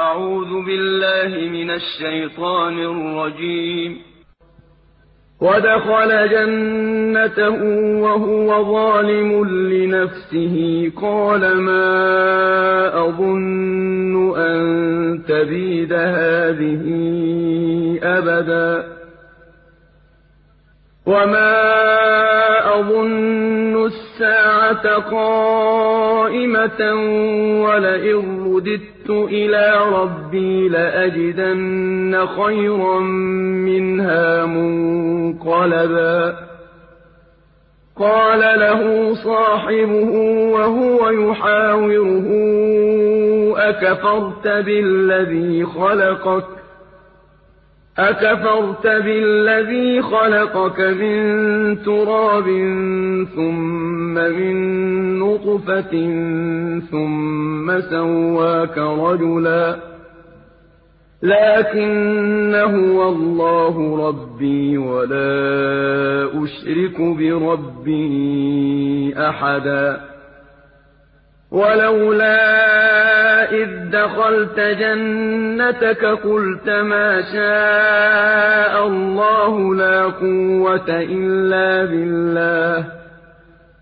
أعوذ بالله من الشيطان الرجيم. ودخل جنته وهو ظالم لنفسه. قال ما أظن أن تبيد هذه أبدا. وما أظن الساعة قائمة. ولئن رددت إلى ربي لأجدن خيرا منها منقلبا قال له صاحبه وهو يحاوره أكفرت بالذي خلقك؟ أكفرت بالذي خلقك من تراب ثم من نطفة ثم سواك رجلا لكن هو الله ربي ولا أشرك بربي أحدا ولولا إذ دخلت جنتك قلت ما شاء الله لا قوة إلا بالله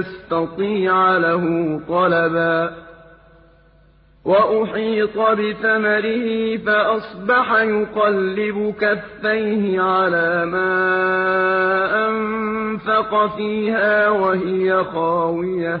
فلن تستطيع له طلبا. وأحيط بثمره فأصبح يقلب كفيه على ما أنفق فيها وهي خاوية.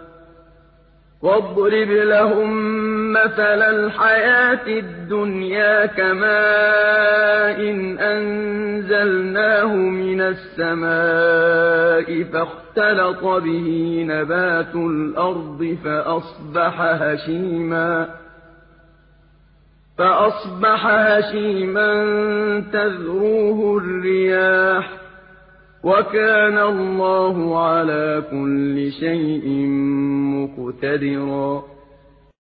وَاضْرِبْ لَهُم مَّثَلَ الْحَيَاةِ الدُّنْيَا كَمَاءٍ أَنزَلْنَاهُ مِنَ السَّمَاءِ فَاخْتَلَطَ بِهِ نَبَاتُ الْأَرْضِ فَأَصْبَحَ هَشِيمًا تَذْرُوهُ الرِّيَاحُ ۗ وَكَانَ اللَّهُ عَلَىٰ كُلِّ شَيْءٍ مُّقْتَدِرًا.